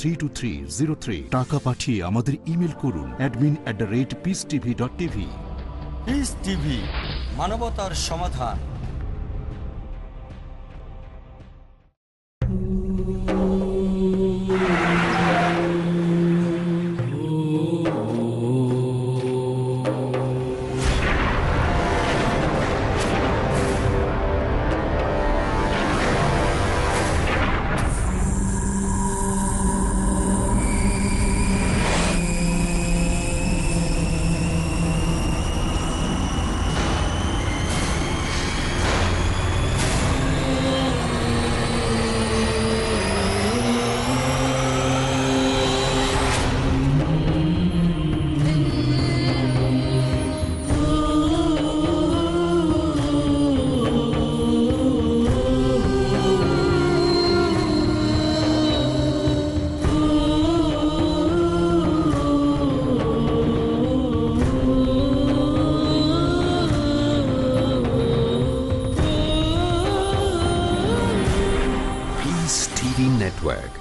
Three two three zero three টাকা পাঠিয়ে আমাদের ইমেল করুন admin at the rate peace TV dot TV TV মানবতার সমাধান।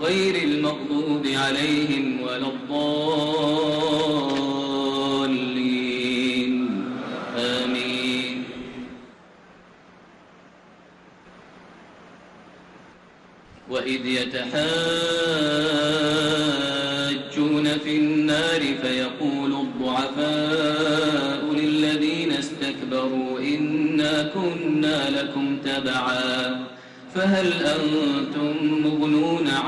غير المغضوب عليهم ولا الضالين. آمين. وإذ يتحاجون في النار فيقول الضعفاء للذين استكبروا إنا كنا لكم تبعا. فهل أنتم مغنون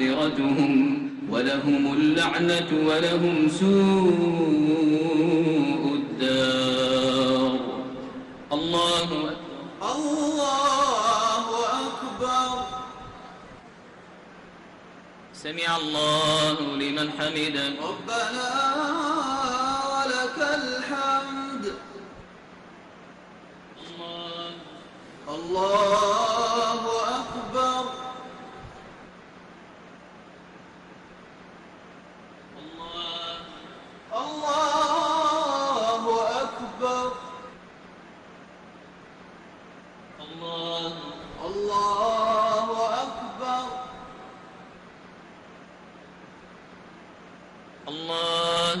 معذرتهم ولهم اللعنة ولهم سوء الدار. الله أكبر. الله أكبر. سمع الله لمن حمده. ربنا ولك الحمد. الله. الله أكبر الله الله أكبر الله الله أكبر الله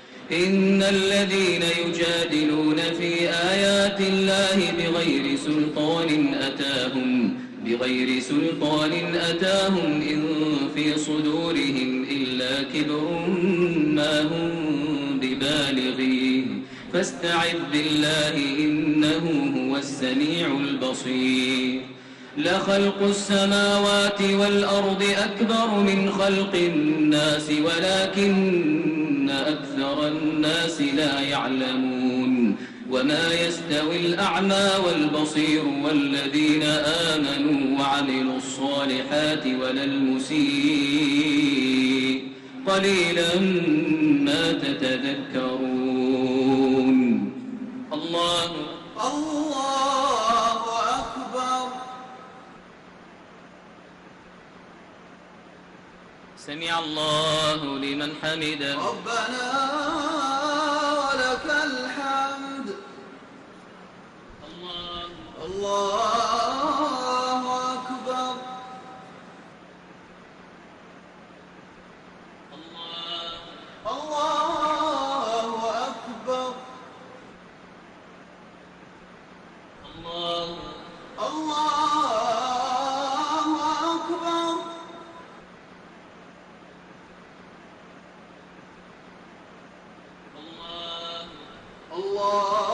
إن الذين يجادلون في آيات الله بغير سلطان أتاهم بغير سلطان أتاهم إن في صدورهم إلا كبر ما هم ببالغيه فاستعذ بالله إنه هو السميع البصير. لخلق السماوات والأرض أكبر من خلق الناس ولكن أكثر الناس لا يعلمون وما يستوي الأعمى والبصير والذين آمنوا وعملوا الصالحات ولا المسيء. قليلا ما تتذكرون. الله الله أكبر. سمع الله لمن حمده. ربنا ولك الحمد الله الله أكبر الله الله أكبر الله الله أكبر الله الله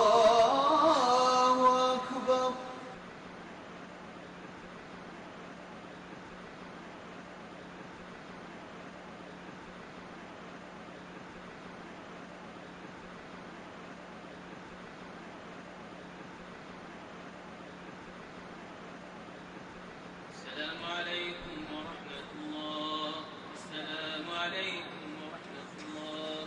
أكبر السلام عليكم ورحمة الله السلام عليكم ورحمة الله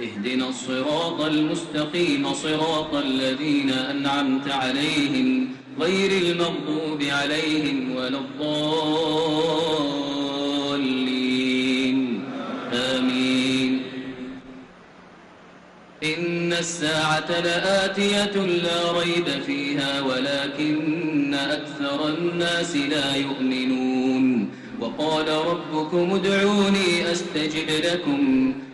اهدنا الصراط المستقيم صراط الذين أنعمت عليهم غير المغضوب عليهم ولا الضالين. آمين. إن الساعة لآتية لا ريب فيها ولكن أكثر الناس لا يؤمنون. وقال ربكم ادعوني أستجب لكم.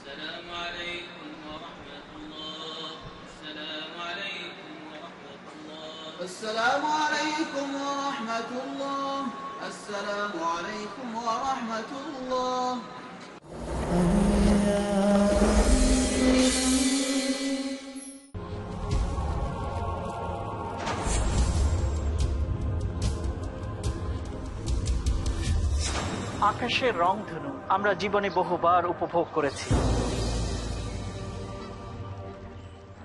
السلام عليكم ورحمة الله السلام عليكم ورحمة الله السلام عليكم ورحمة الله السلام عليكم ورحمة الله আকাশের রংধনু আমরা জীবনে বহুবার উপভোগ করেছি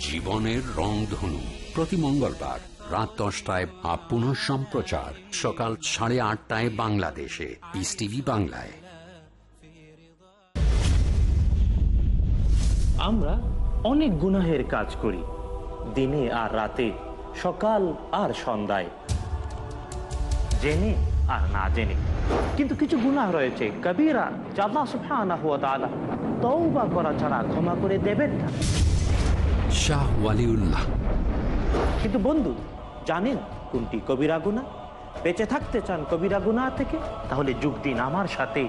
জীবনের রংধনু প্রতি মঙ্গলবার রাত দশটায় বা পুনঃ সম্প্রচার। সকাল সাড়ে আটটায় বাংলাদেশে। পিস টিভি বাংলায়। আমরা অনেক গুনাহের কাজ করি। দিনে আর রাতে, সকাল আর সন্ধ্যায়। জেনে আর না জেনে। কিন্তু কিছু গুনাহ রয়েছে। কবিরা যা আল্লাহ সুবহানাহু ওয়া তাআলা তওবা করা ছাড়া ক্ষমা করে দেবেন না। শাহ ওয়ালিউল্লাহ। কিন্তু বন্ধু জানেন কোনটি কবিরা গুণা বেঁচে থাকতে চান কবিরা গুণা থেকে? তাহলে যোগ দিন আমার সাথে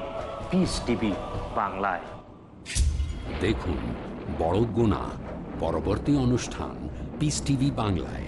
পিস টিভি বাংলায়। দেখুন বড় গুণা পরবর্তী অনুষ্ঠান পিস টিভি বাংলায়।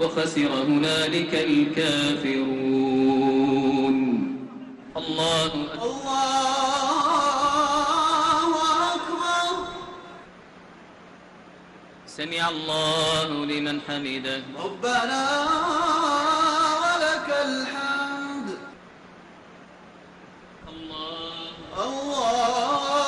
وخسر هنالك الكافرون. الله أكبر. الله أكبر. سمع الله لمن حمده. ربنا ولك الحمد. الله. الله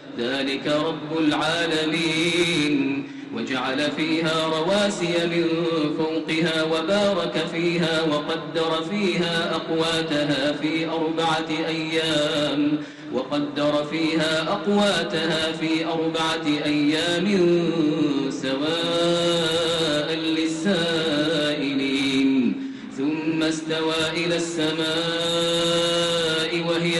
ذلك رب العالمين. وجعل فيها رواسي من فوقها وبارك فيها وقدر فيها أقواتها في أربعة أيام. وقدر فيها أقواتها في أربعة أيام سواء للسائلين. ثم استوى إلى السماء.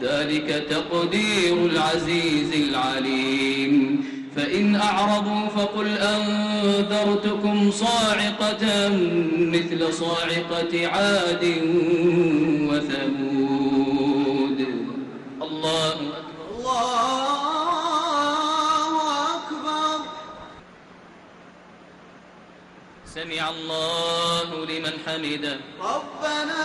ذلك تقدير العزيز العليم. فإن أعرضوا فقل أنذرتكم صاعقة مثل صاعقة عاد وثمود. الله أكبر. الله أكبر. سمع الله لمن حمده. ربنا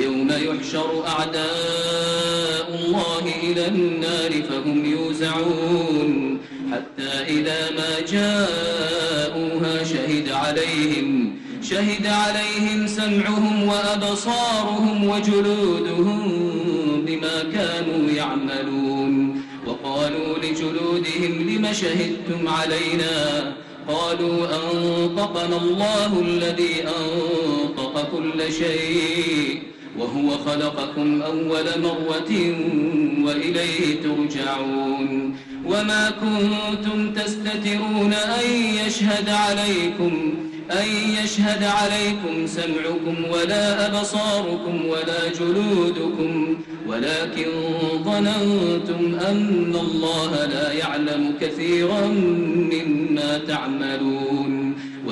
ويوم يحشر أعداء الله إلى النار فهم يوزعون. حتى إذا ما جاءوها شهد عليهم شهد عليهم سمعهم وأبصارهم وجلودهم بما كانوا يعملون. وقالوا لجلودهم لم شهدتم علينا؟ قالوا أنطقنا الله الذي أنطق كل شيء. وهو خلقكم أول مرة وإليه ترجعون. وما كنتم تستترون أن يشهد عليكم أن يشهد عليكم سمعكم ولا أبصاركم ولا جلودكم. ولكن ظننتم أن الله لا يعلم كثيرا مما تعملون.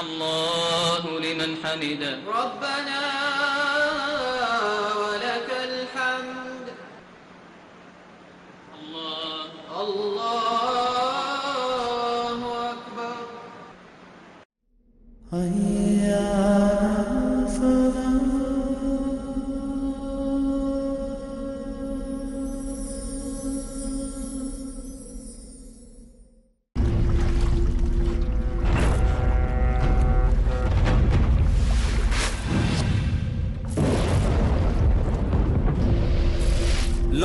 الله لمن حمده. ربنا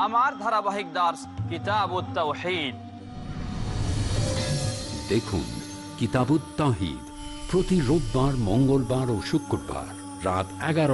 আমার ধারাবাহিক দাস কিতাব দেখুন কিতাবুত্তাহিদ প্রতি রোববার মঙ্গলবার ও শুক্রবার রাত এগারো